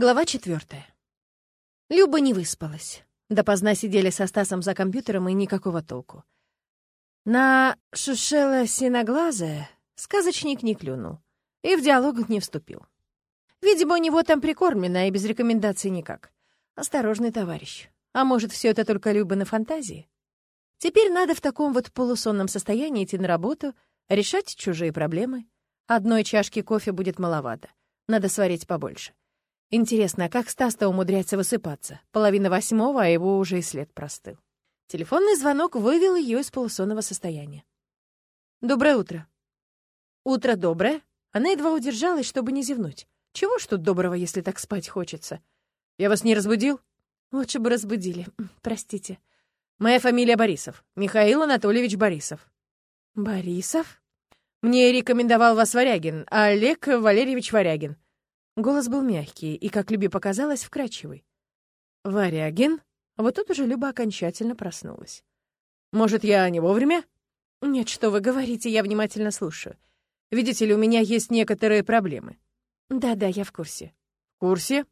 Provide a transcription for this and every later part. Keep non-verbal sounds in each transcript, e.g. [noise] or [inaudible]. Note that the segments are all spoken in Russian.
Глава четвертая. Люба не выспалась. Допоздна сидели со Стасом за компьютером и никакого толку. На шушела синоглазая сказочник не клюнул и в диалог не вступил. Видимо, у него там прикормлено, и без рекомендаций никак. Осторожный товарищ. А может, все это только Люба на фантазии? Теперь надо в таком вот полусонном состоянии идти на работу, решать чужие проблемы. Одной чашки кофе будет маловато. Надо сварить побольше. Интересно, а как Стас-то умудряется высыпаться? Половина восьмого, а его уже и след простыл. Телефонный звонок вывел ее из полусонного состояния. «Доброе утро». «Утро доброе». Она едва удержалась, чтобы не зевнуть. «Чего ж тут доброго, если так спать хочется?» «Я вас не разбудил?» «Лучше бы разбудили. Простите». «Моя фамилия Борисов. Михаил Анатольевич Борисов». «Борисов?» «Мне рекомендовал вас Варягин, Олег Валерьевич Варягин. Голос был мягкий и, как Любе показалось, вкрадчивый. «Варягин?» Вот тут уже Люба окончательно проснулась. «Может, я не вовремя?» «Нет, что вы говорите, я внимательно слушаю. Видите ли, у меня есть некоторые проблемы». «Да-да, я в курсе». «В курсе?»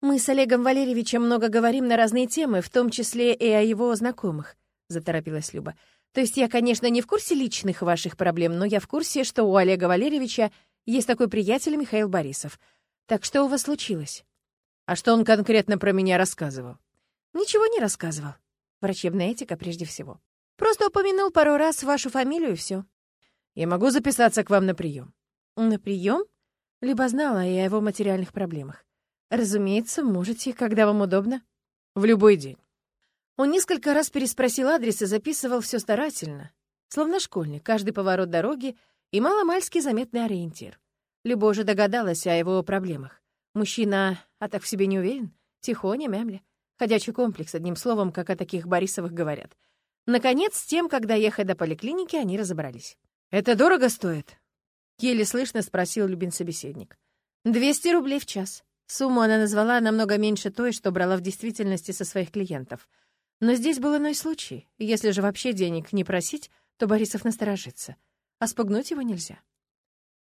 «Мы с Олегом Валерьевичем много говорим на разные темы, в том числе и о его знакомых», — заторопилась Люба. «То есть я, конечно, не в курсе личных ваших проблем, но я в курсе, что у Олега Валерьевича есть такой приятель Михаил Борисов. Так что у вас случилось? А что он конкретно про меня рассказывал? Ничего не рассказывал. Врачебная этика прежде всего. Просто упомянул пару раз вашу фамилию и все. Я могу записаться к вам на прием. На прием? Либо знала я о его материальных проблемах. Разумеется, можете, когда вам удобно. В любой день. Он несколько раз переспросил адрес и записывал все старательно. Словно школьник, каждый поворот дороги и маломальски заметный ориентир. Люба уже догадалась о его проблемах. Мужчина, а так в себе не уверен, тихоня, мямля. Ходячий комплекс, одним словом, как о таких Борисовых говорят. Наконец, с тем, когда ехать до поликлиники, они разобрались. «Это дорого стоит?» Еле слышно спросил Любин собеседник. «200 рублей в час». Сумму она назвала намного меньше той, что брала в действительности со своих клиентов. Но здесь был иной случай. Если же вообще денег не просить, то Борисов насторожится а спугнуть его нельзя.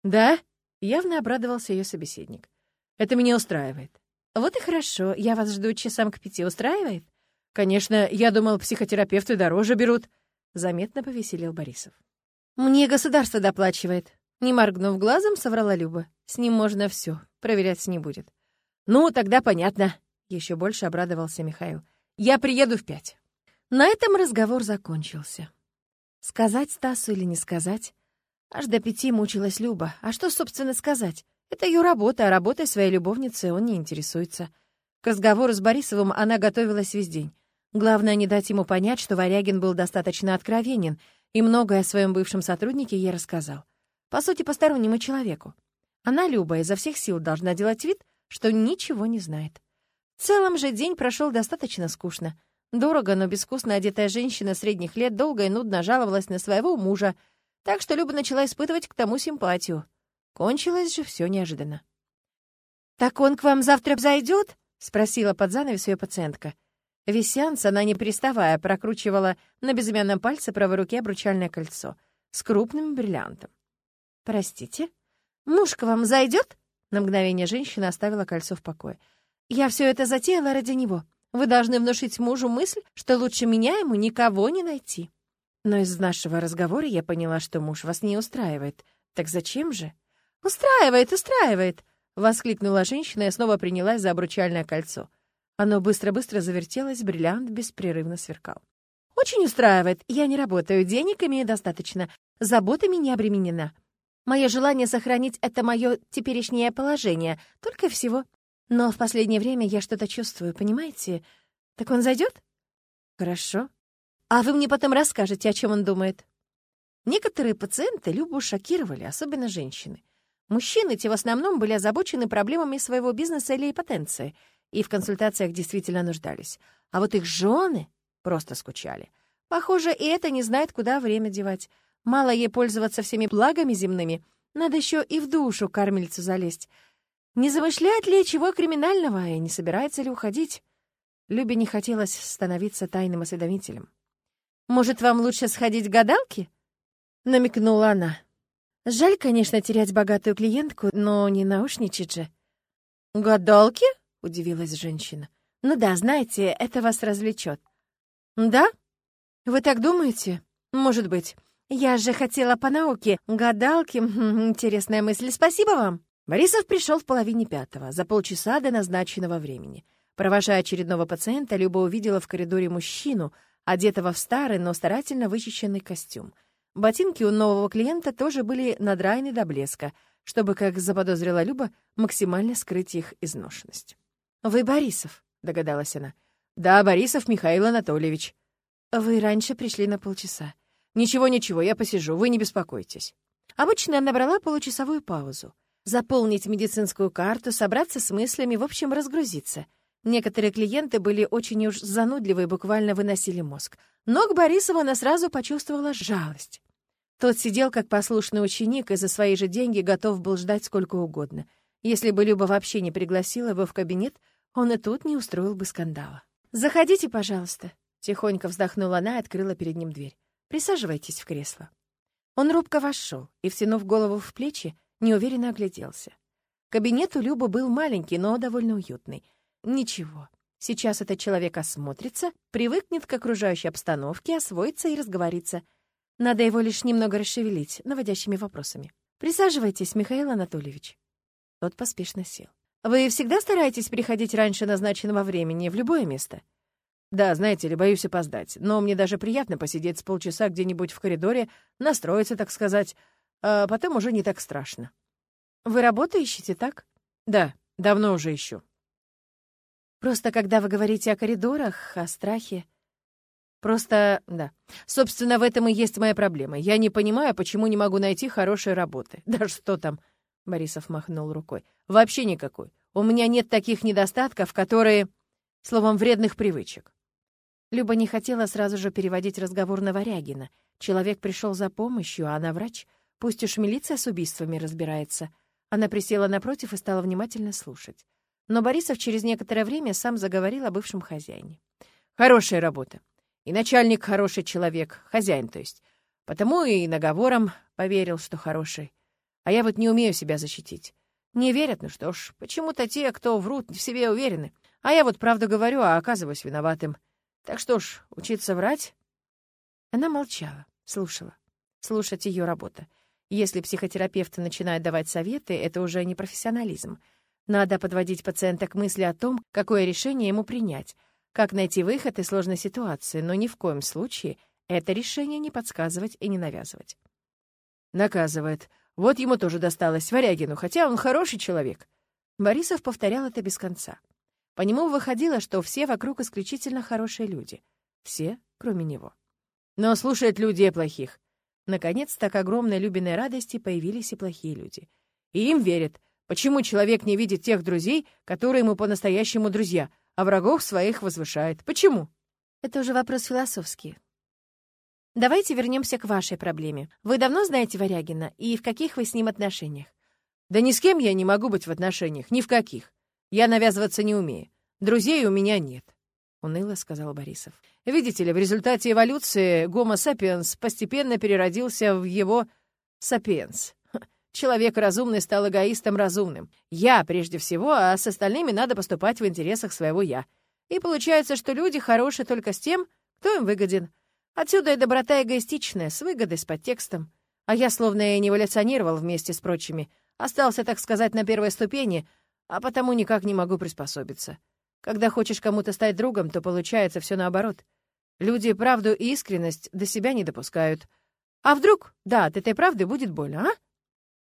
«Да?» — явно обрадовался ее собеседник. «Это меня устраивает». «Вот и хорошо, я вас жду часам к пяти. Устраивает?» «Конечно, я думал, психотерапевты дороже берут», — заметно повеселил Борисов. «Мне государство доплачивает». Не моргнув глазом, соврала Люба. «С ним можно все, проверять не будет». «Ну, тогда понятно», — еще больше обрадовался Михаил. «Я приеду в пять». На этом разговор закончился. Сказать Стасу или не сказать? Аж до пяти мучилась Люба. А что, собственно, сказать? Это ее работа, а работой своей любовницы он не интересуется. К разговору с Борисовым она готовилась весь день. Главное, не дать ему понять, что Варягин был достаточно откровенен и многое о своем бывшем сотруднике ей рассказал. По сути, постороннему человеку. Она, Люба, изо всех сил должна делать вид, что ничего не знает. В целом же день прошел достаточно скучно. Дорого, но безвкусно одетая женщина средних лет долго и нудно жаловалась на своего мужа, так что Люба начала испытывать к тому симпатию. Кончилось же все неожиданно. «Так он к вам завтра зайдет?» — спросила под занавес ее пациентка. Весь сеанс она, не переставая, прокручивала на безымянном пальце правой руки обручальное кольцо с крупным бриллиантом. «Простите, муж к вам зайдет?» На мгновение женщина оставила кольцо в покое. «Я все это затеяла ради него. Вы должны внушить мужу мысль, что лучше меня ему никого не найти». Но из нашего разговора я поняла, что муж вас не устраивает. Так зачем же? Устраивает, устраивает, воскликнула женщина и снова принялась за обручальное кольцо. Оно быстро-быстро завертелось, бриллиант беспрерывно сверкал. Очень устраивает. Я не работаю, денег имею достаточно, заботами не обременена. Мое желание сохранить это мое теперешнее положение, только всего. Но в последнее время я что-то чувствую, понимаете? Так он зайдет? Хорошо. А вы мне потом расскажете, о чем он думает. Некоторые пациенты Любу шокировали, особенно женщины. Мужчины, те в основном, были озабочены проблемами своего бизнеса или потенции, и в консультациях действительно нуждались. А вот их жены просто скучали. Похоже, и это не знает, куда время девать. Мало ей пользоваться всеми благами земными, надо еще и в душу кормильцу залезть. Не замышляет ли чего криминального и не собирается ли уходить? Любе не хотелось становиться тайным осведомителем. Может, вам лучше сходить к гадалке?» — намекнула она. «Жаль, конечно, терять богатую клиентку, но не наушничать же». «Гадалки?» — удивилась женщина. «Ну да, знаете, это вас развлечет». «Да? Вы так думаете? Может быть. Я же хотела по науке. Гадалки. Интересная мысль. Спасибо вам». Борисов пришел в половине пятого, за полчаса до назначенного времени. Провожая очередного пациента, Люба увидела в коридоре мужчину, одетого в старый, но старательно вычищенный костюм. Ботинки у нового клиента тоже были надраены до блеска, чтобы, как заподозрила Люба, максимально скрыть их изношенность. «Вы Борисов?» — догадалась она. «Да, Борисов Михаил Анатольевич». «Вы раньше пришли на полчаса». «Ничего-ничего, я посижу, вы не беспокойтесь». Обычно она брала получасовую паузу. Заполнить медицинскую карту, собраться с мыслями, в общем, разгрузиться. Некоторые клиенты были очень уж занудливы и буквально выносили мозг. Но к Борисову она сразу почувствовала жалость. Тот сидел как послушный ученик и за свои же деньги готов был ждать сколько угодно. Если бы Люба вообще не пригласила его в кабинет, он и тут не устроил бы скандала. «Заходите, пожалуйста», — тихонько вздохнула она и открыла перед ним дверь. «Присаживайтесь в кресло». Он робко вошел и, втянув голову в плечи, неуверенно огляделся. Кабинет у Любы был маленький, но довольно уютный. Ничего, сейчас этот человек осмотрится, привыкнет к окружающей обстановке, освоится и разговорится. Надо его лишь немного расшевелить наводящими вопросами. «Присаживайтесь, Михаил Анатольевич». Тот поспешно сел. «Вы всегда стараетесь приходить раньше назначенного времени в любое место?» «Да, знаете ли, боюсь опоздать, но мне даже приятно посидеть с полчаса где-нибудь в коридоре, настроиться, так сказать, а потом уже не так страшно. Вы работу ищете, так? Да, давно уже ищу. Просто когда вы говорите о коридорах, о страхе... Просто, да. Собственно, в этом и есть моя проблема. Я не понимаю, почему не могу найти хорошей работы. [laughs] Да что там? Борисов махнул рукой. Вообще никакой. У меня нет таких недостатков, которые... Словом, вредных привычек. Люба не хотела сразу же переводить разговор на Варягина. Человек пришел за помощью, а она врач. Пусть уж милиция с убийствами разбирается. Она присела напротив и стала внимательно слушать. Но Борисов через некоторое время сам заговорил о бывшем хозяине. «Хорошая работа. И начальник хороший человек, хозяин, то есть. Потому и наговором поверил, что хороший. А я вот не умею себя защитить. Не верят, ну что ж, почему-то те, кто врут, в себе уверены. А я вот правду говорю, а оказываюсь виноватым. Так что ж, учиться врать?» Она молчала, слушала. Слушать ее работа. Если психотерапевт начинает давать советы, это уже не профессионализм. Надо подводить пациента к мысли о том, какое решение ему принять, как найти выход из сложной ситуации, но ни в коем случае это решение не подсказывать и не навязывать. Наказывает. Вот ему тоже досталось, Варягину, хотя он хороший человек. Борисов повторял это без конца. По нему выходило, что все вокруг исключительно хорошие люди. Все, кроме него. Но слушают людей плохих. Наконец-то к огромной Любиной радости появились и плохие люди. И им верят. Почему человек не видит тех друзей, которые ему по-настоящему друзья, а врагов своих возвышает? Почему? Это уже вопрос философский. Давайте вернемся к вашей проблеме. Вы давно знаете Варягина, и в каких вы с ним отношениях? Да ни с кем я не могу быть в отношениях, ни в каких. Я навязываться не умею. Друзей у меня нет. — уныло сказал Борисов. «Видите ли, в результате эволюции Гомо сапиенс постепенно переродился в его сапиенс. Человек разумный стал эгоистом разумным. Я прежде всего, а с остальными надо поступать в интересах своего «я». И получается, что люди хороши только с тем, кто им выгоден. Отсюда и доброта эгоистичная, с выгодой, с подтекстом. А я словно и не эволюционировал вместе с прочими. Остался, так сказать, на первой ступени, а потому никак не могу приспособиться. Когда хочешь кому-то стать другом, то получается все наоборот. Люди правду и искренность до себя не допускают. А вдруг, да, от этой правды будет больно, а?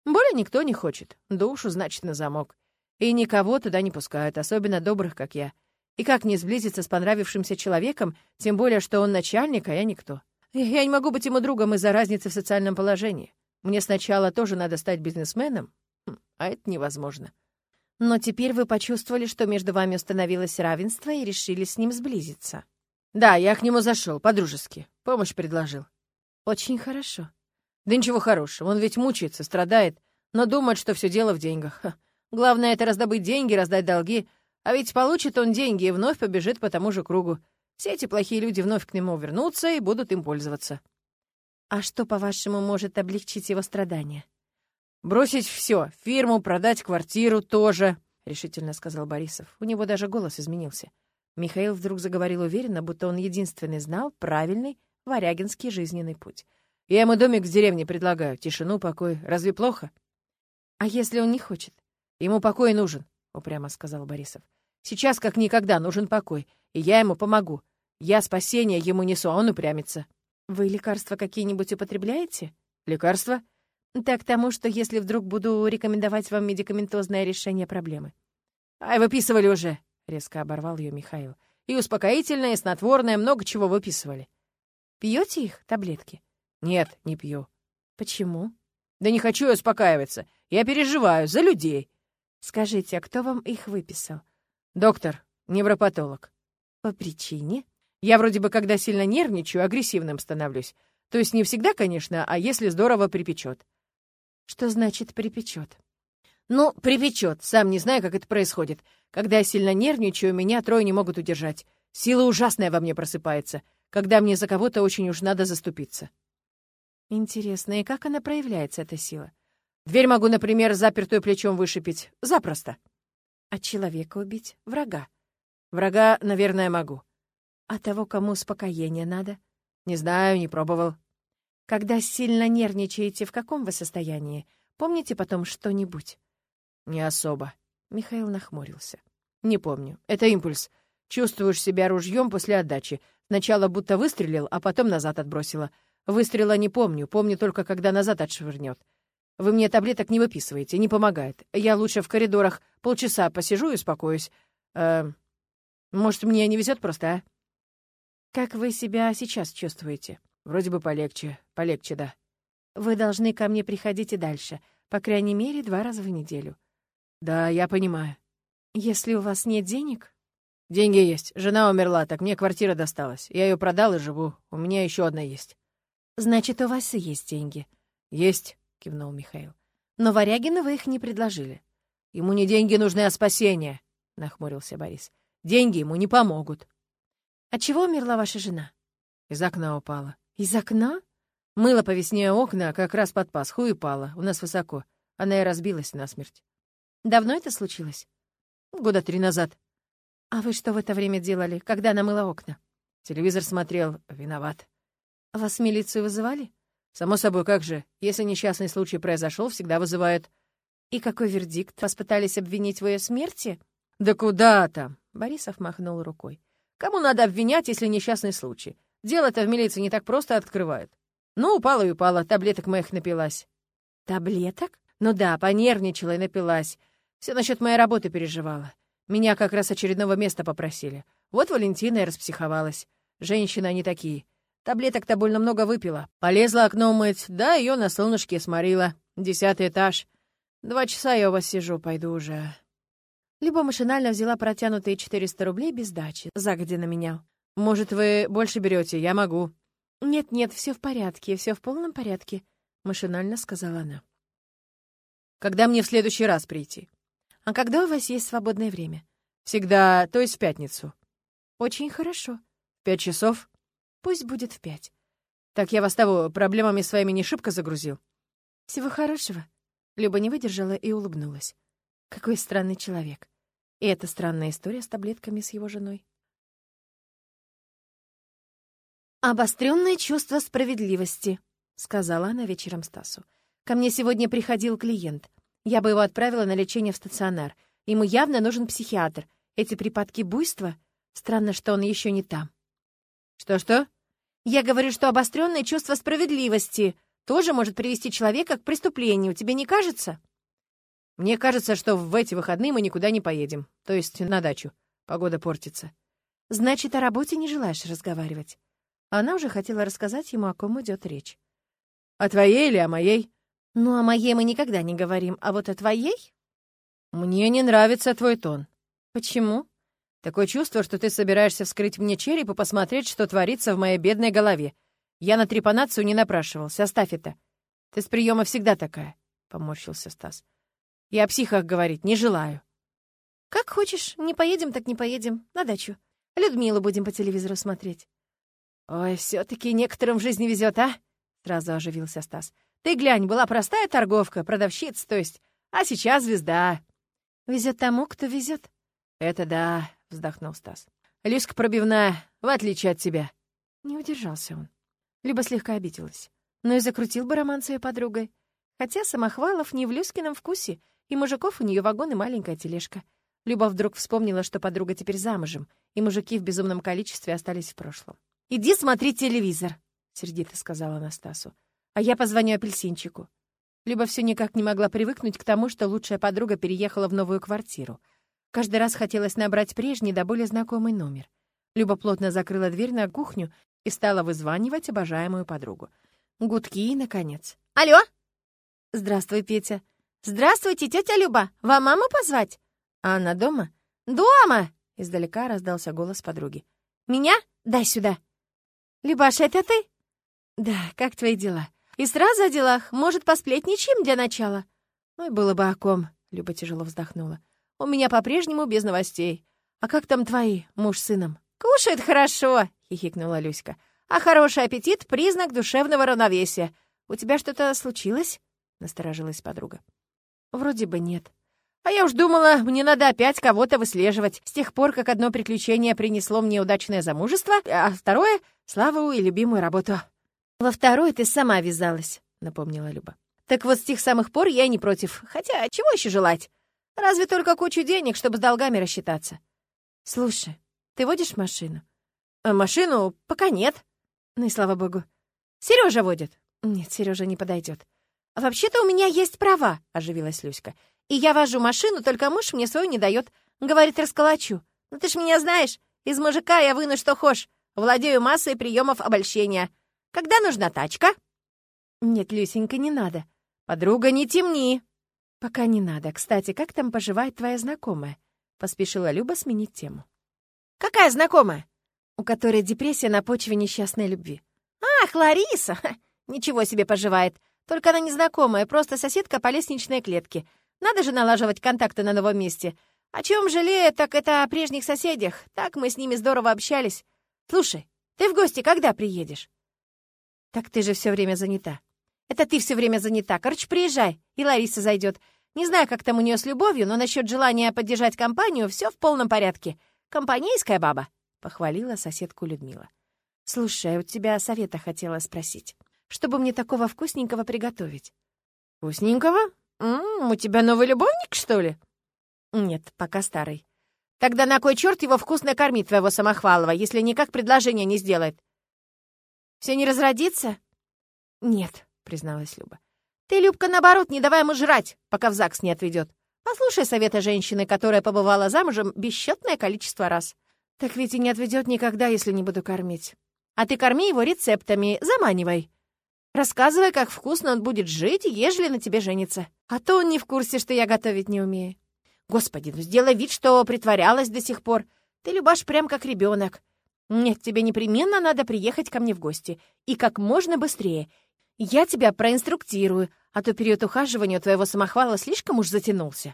Боли никто не хочет. Душу, значит, на замок. И никого туда не пускают, особенно добрых, как я. И как не сблизиться с понравившимся человеком, тем более, что он начальник, а я никто. Я не могу быть ему другом из-за разницы в социальном положении. Мне сначала тоже надо стать бизнесменом, хм, а это невозможно. Но теперь вы почувствовали, что между вами установилось равенство и решили с ним сблизиться. Да, я к нему зашел, по-дружески. Помощь предложил. Очень хорошо. Да ничего хорошего, он ведь мучается, страдает, но думает, что все дело в деньгах. Ха. Главное — это раздобыть деньги, раздать долги. А ведь получит он деньги и вновь побежит по тому же кругу. Все эти плохие люди вновь к нему вернутся и будут им пользоваться. А что, по-вашему, может облегчить его страдания? Бросить все, фирму, продать квартиру тоже. решительно сказал Борисов. У него даже голос изменился. Михаил вдруг заговорил уверенно, будто он единственный знал правильный варягинский жизненный путь. «Я ему домик в деревне предлагаю. Тишину, покой. Разве плохо?» «А если он не хочет?» «Ему покой нужен», — упрямо сказал Борисов. «Сейчас, как никогда, нужен покой, и я ему помогу. Я спасение ему несу, а он упрямится». «Вы лекарства какие-нибудь употребляете?» «Лекарства?» «Так тому, что если вдруг буду рекомендовать вам медикаментозное решение проблемы». «Ай, выписывали уже!» — резко оборвал ее Михаил. «И успокоительное, и снотворное, много чего выписывали». «Пьете их, таблетки?» «Нет, не пью». «Почему?» «Да не хочу я успокаиваться. Я переживаю за людей». «Скажите, а кто вам их выписал?» «Доктор, невропатолог». «По причине?» «Я вроде бы, когда сильно нервничаю, агрессивным становлюсь. То есть не всегда, конечно, а если здорово припечет». «Что значит припечет?» «Ну, припечет. Сам не знаю, как это происходит. Когда я сильно нервничаю, меня трое не могут удержать. Сила ужасная во мне просыпается, когда мне за кого-то очень уж надо заступиться». «Интересно, и как она проявляется, эта сила?» «Дверь могу, например, запертую плечом вышипить. Запросто». «А человека убить? Врага?» «Врага, наверное, могу». «А того, кому успокоение надо?» «Не знаю, не пробовал». «Когда сильно нервничаете, в каком вы состоянии? Помните потом что-нибудь?» «Не особо». Михаил нахмурился. «Не помню. Это импульс. Чувствуешь себя ружьем после отдачи. Сначала будто выстрелил, а потом назад отбросила. Выстрела не помню, помню только, когда назад отшвырнет. Вы мне таблеток не выписываете, не помогает. Я лучше в коридорах полчаса посижу и успокоюсь. Э, может, мне не везет просто, а? Как вы себя сейчас чувствуете? Вроде бы полегче. Полегче, да. Вы должны ко мне приходить и дальше. По крайней мере, два раза в неделю. Да, я понимаю. Если у вас нет денег... Деньги есть. Жена умерла, так мне квартира досталась. Я ее продал и живу. У меня еще одна есть. Значит, у вас и есть деньги. Есть. — кивнул Михаил. «Но Варягину вы их не предложили». «Ему не деньги нужны, а спасение», — нахмурился Борис. «Деньги ему не помогут». «От чего умерла ваша жена?» «Из окна упала». «Из окна?» «Мыло по весне окна, как раз под Пасху и упала. У нас высоко. Она и разбилась насмерть». «Давно это случилось?» «Года три назад». «А вы что в это время делали, когда она мыла окна?» «Телевизор смотрел. Виноват». «Вас в милицию вызывали?» Само собой, как же, если несчастный случай произошел, всегда вызывают. И какой вердикт? Вас пытались обвинить в ее смерти? Да куда там? Борисов махнул рукой. Кому надо обвинять, если несчастный случай? Дело-то в милиции не так просто открывают. Ну, упала и упала, таблеток моих напилась. Таблеток? Ну да, понервничала и напилась. Все насчет моей работы переживала. Меня как раз очередного места попросили. Вот Валентина и распсиховалась. Женщины они такие. Таблеток-то больно много выпила. Полезла окно мыть, да ее на солнышке сморила. Десятый этаж. Два часа я у вас сижу, пойду уже. Либо машинально взяла протянутые 400 рублей без дачи, загодя на меня. Может, вы больше берете? Я могу. Нет-нет, все в порядке, все в полном порядке, машинально сказала она. Когда мне в следующий раз прийти? А когда у вас есть свободное время? Всегда, то есть в пятницу. Очень хорошо. Пять часов? Пусть будет в пять. Так я вас того проблемами своими не шибко загрузил. Всего хорошего. Люба не выдержала и улыбнулась. Какой странный человек. И эта странная история с таблетками с его женой. «Обострённое чувство справедливости», — сказала она вечером Стасу. «Ко мне сегодня приходил клиент. Я бы его отправила на лечение в стационар. Ему явно нужен психиатр. Эти припадки буйства... Странно, что он еще не там. «Что-что?» «Я говорю, что обостренное чувство справедливости тоже может привести человека к преступлению. Тебе не кажется?» «Мне кажется, что в эти выходные мы никуда не поедем. То есть на дачу. Погода портится». «Значит, о работе не желаешь разговаривать?» Она уже хотела рассказать ему, о ком идет речь. «О твоей или о моей?» «Ну, о моей мы никогда не говорим, а вот о твоей?» «Мне не нравится твой тон». «Почему?» Такое чувство, что ты собираешься вскрыть мне череп и посмотреть, что творится в моей бедной голове. Я на трепанацию не напрашивался. Оставь это. Ты с приема всегда такая, — поморщился Стас. Я о психах говорить не желаю. Как хочешь. Не поедем, так не поедем. На дачу. Людмилу будем по телевизору смотреть. Ой, все таки некоторым в жизни везет, а? Сразу оживился Стас. Ты глянь, была простая торговка, продавщица, то есть, а сейчас звезда. Везет тому, кто везет. «Это да», — вздохнул Стас. «Люська пробивная, в отличие от тебя». Не удержался он. Люба слегка обиделась. Но и закрутил бы роман с ее подругой. Хотя Самохвалов не в Люськином вкусе, и мужиков у нее вагон и маленькая тележка. Люба вдруг вспомнила, что подруга теперь замужем, и мужики в безумном количестве остались в прошлом. «Иди смотреть телевизор», — сердито сказала Анастасу. «А я позвоню апельсинчику». Люба все никак не могла привыкнуть к тому, что лучшая подруга переехала в новую квартиру. Каждый раз хотелось набрать прежний, да более знакомый номер. Люба плотно закрыла дверь на кухню и стала вызванивать обожаемую подругу. Гудки, наконец. «Алло!» «Здравствуй, Петя». «Здравствуйте, тетя Люба! Вам маму позвать?» «А она дома?» «Дома!» — издалека раздался голос подруги. «Меня? Дай сюда!» «Любаша, это ты?» «Да, как твои дела?» «И сразу о делах. Может, посплетничаем для начала?» «Ой, было бы о ком», — Люба тяжело вздохнула. У меня по-прежнему без новостей. А как там твои, муж с сыном? Кушает хорошо, хихикнула Люська. А хороший аппетит — признак душевного равновесия. У тебя что-то случилось? Насторожилась подруга. Вроде бы нет. А я уж думала, мне надо опять кого-то выслеживать. С тех пор, как одно приключение принесло мне удачное замужество, а второе — славу и любимую работу. Во второй ты сама вязалась, напомнила Люба. Так вот с тех самых пор я не против. Хотя, чего еще желать? Разве только кучу денег, чтобы с долгами рассчитаться. Слушай, ты водишь машину? А машину пока нет. Ну и слава богу. Сережа водит. Нет, Сережа не подойдет. Вообще-то у меня есть права, оживилась Люська. И я вожу машину, только муж мне свою не дает. Говорит, расколочу. Ну ты ж меня знаешь, из мужика я выну что хошь. Владею массой приемов обольщения. Когда нужна тачка? Нет, Люсенька, не надо. Подруга, не темни. «Пока не надо. Кстати, как там поживает твоя знакомая?» — поспешила Люба сменить тему. «Какая знакомая?» «У которой депрессия на почве несчастной любви». «Ах, Лариса! [laughs] Ничего себе поживает. Только она незнакомая, просто соседка по лестничной клетке. Надо же налаживать контакты на новом месте. О чем жалею, так это о прежних соседях. Так мы с ними здорово общались. Слушай, ты в гости когда приедешь?» «Так ты же все время занята. Это ты все время занята. Короче, приезжай, и Лариса зайдет. Не знаю, как там у нее с любовью, но насчет желания поддержать компанию все в полном порядке. Компанейская баба», — похвалила соседку Людмила. «Слушай, у тебя совета хотела спросить. Чтобы мне такого вкусненького приготовить?» «Вкусненького? М -м, у тебя новый любовник, что ли?» «Нет, пока старый». «Тогда на кой черт его вкусно кормить, твоего Самохвалова, если никак предложение не сделает?» «Все не разродится?» «Нет», призналась Люба. «Ты, Любка, наоборот, не давай ему жрать, пока в ЗАГС не отведет. Послушай совета женщины, которая побывала замужем бесчетное количество раз. Так ведь и не отведет никогда, если не буду кормить. А ты корми его рецептами, заманивай. Рассказывай, как вкусно он будет жить, ежели на тебе женится. А то он не в курсе, что я готовить не умею. Господи, ну сделай вид, что притворялась до сих пор. Ты, Любаш, прям как ребенок. Нет, тебе непременно надо приехать ко мне в гости. И как можно быстрее. Я тебя проинструктирую, а то период ухаживания у твоего самохвала слишком уж затянулся».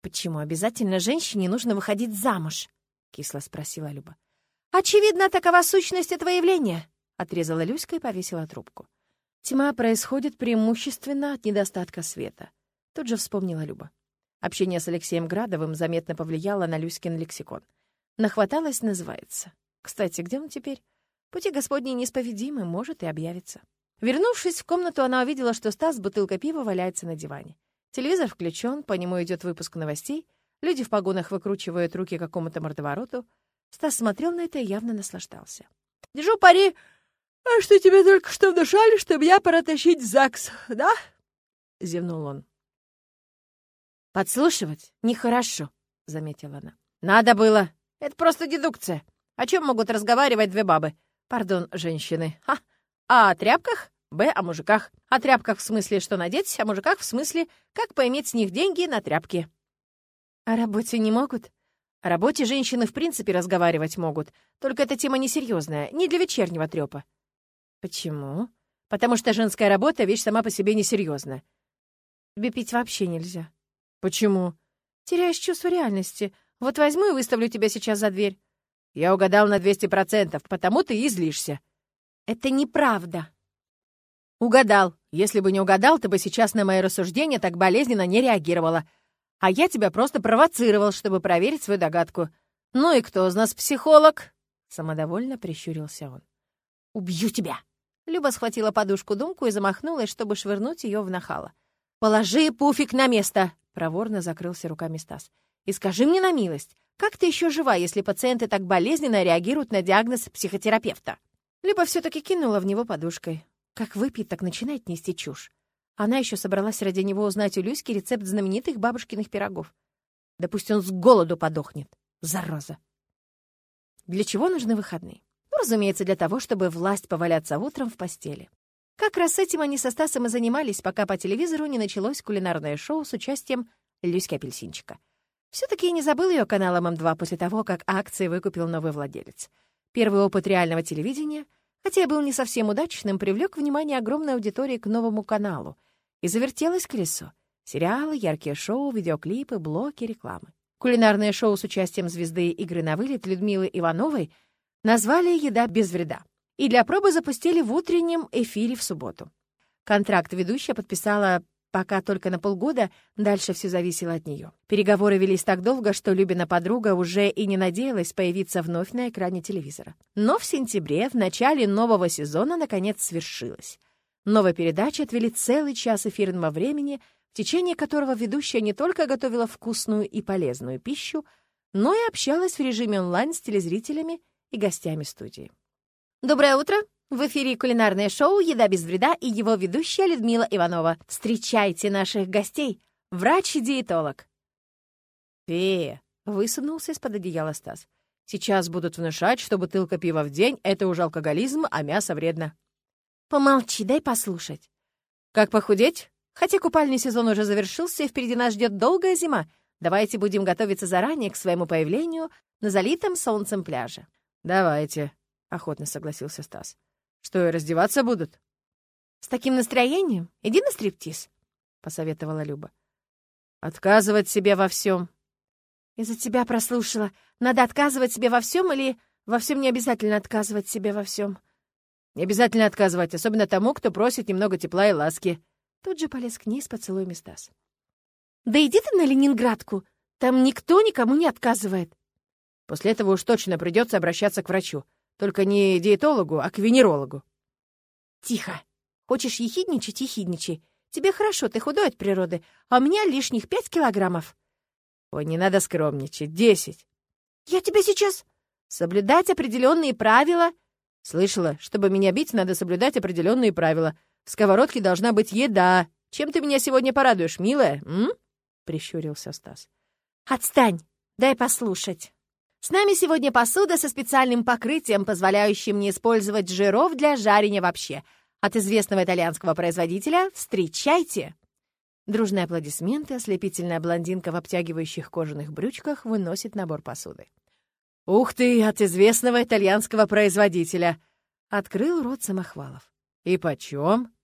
«Почему обязательно женщине нужно выходить замуж?» — кисло спросила Люба. «Очевидно, такова сущность этого явления», — отрезала Люська и повесила трубку. «Тьма происходит преимущественно от недостатка света», — тут же вспомнила Люба. Общение с Алексеем Градовым заметно повлияло на Люськин лексикон. «Нахваталась» называется. Кстати, где он теперь? Пути Господни неисповедимы, может и объявится. Вернувшись в комнату, она увидела, что Стас бутылкой пива валяется на диване. Телевизор включен, по нему идет выпуск новостей, люди в погонах выкручивают руки какому-то мордовороту. Стас смотрел на это и явно наслаждался. «Держу пари, а что тебе только что внушали, чтобы я пора тащить в ЗАГС, да?» — зевнул он. «Подслушивать нехорошо», — заметила она. «Надо было. Это просто дедукция. О чем могут разговаривать две бабы? Пардон, женщины. Ха! А о тряпках? Б. О мужиках. О тряпках в смысле, что надеть, о мужиках в смысле, как поиметь с них деньги на тряпки. О работе не могут? О работе женщины в принципе разговаривать могут, только эта тема несерьезная, не для вечернего трёпа. Почему? Потому что женская работа — вещь сама по себе несерьезная. Тебе пить вообще нельзя. Почему? Теряешь чувство реальности. Вот возьму и выставлю тебя сейчас за дверь. Я угадал на 200%, потому ты и злишься. Это неправда. Угадал. Если бы не угадал, ты бы сейчас на мои рассуждения так болезненно не реагировала. А я тебя просто провоцировал, чтобы проверить свою догадку. Ну и кто из нас психолог?» Самодовольно прищурился он. «Убью тебя!» Люба схватила подушку-думку и замахнулась, чтобы швырнуть ее в нахало. «Положи пуфик на место!» — проворно закрылся руками Стас. «И скажи мне на милость, как ты еще жива, если пациенты так болезненно реагируют на диагноз психотерапевта?» Люба все-таки кинула в него подушкой. Как выпьет, так начинает нести чушь. Она еще собралась ради него узнать у Люськи рецепт знаменитых бабушкиных пирогов. Да пусть он с голоду подохнет. Зараза. Для чего нужны выходные? Ну, разумеется, для того, чтобы власть поваляться утром в постели. Как раз этим они со Стасом и занимались, пока по телевизору не началось кулинарное шоу с участием Люськи Апельсинчика. Все-таки я не забыл ее каналом М2 после того, как акции выкупил новый владелец. Первый опыт реального телевидения, хотя и был не совсем удачным, привлек внимание огромной аудитории к новому каналу. И завертелось колесо. Сериалы, яркие шоу, видеоклипы, блоки, рекламы. Кулинарное шоу с участием звезды игры на вылет Людмилы Ивановой назвали «Еда без вреда» и для пробы запустили в утреннем эфире в субботу. Контракт ведущая подписала пока только на полгода, дальше все зависело от нее. Переговоры велись так долго, что Любина подруга уже и не надеялась появиться вновь на экране телевизора. Но в сентябре, в начале нового сезона, наконец свершилось. Новой передаче отвели целый час эфирного времени, в течение которого ведущая не только готовила вкусную и полезную пищу, но и общалась в режиме онлайн с телезрителями и гостями студии. Доброе утро! В эфире кулинарное шоу «Еда без вреда» и его ведущая Людмила Иванова. Встречайте наших гостей! Врач и диетолог. «Фея!» — высунулся из-под одеяла Стас. «Сейчас будут внушать, что бутылка пива в день — это уже алкоголизм, а мясо вредно». «Помолчи, дай послушать». «Как похудеть? Хотя купальный сезон уже завершился, и впереди нас ждет долгая зима. Давайте будем готовиться заранее к своему появлению на залитом солнцем пляже». «Давайте», — охотно согласился Стас. Что, и раздеваться будут? С таким настроением иди на стриптиз, посоветовала Люба. Отказывать себе во всем. Из-за тебя прослушала. Надо отказывать себе во всем или во всем не обязательно отказывать себе во всем? Не обязательно отказывать, особенно тому, кто просит немного тепла и ласки. Тут же полез к ней с поцелуями Стас. Да иди ты на Ленинградку. Там никто никому не отказывает. После этого уж точно придется обращаться к врачу. Только не диетологу, а к венерологу. Тихо. Хочешь ехидничать — ехидничай. Тебе хорошо, ты худой от природы, а у меня лишних пять килограммов. Ой, не надо скромничать. Десять. Я тебя сейчас... Соблюдать определенные правила. Слышала, чтобы меня бить, надо соблюдать определенные правила. В сковородке должна быть еда. Чем ты меня сегодня порадуешь, милая, м? Прищурился Стас. Отстань, дай послушать. С нами сегодня посуда со специальным покрытием, позволяющим не использовать жиров для жарения вообще. От известного итальянского производителя «Встречайте!» Дружные аплодисменты, ослепительная блондинка в обтягивающих кожаных брючках выносит набор посуды. «Ух ты, от известного итальянского производителя!» Открыл рот Самохвалов. «И почем?»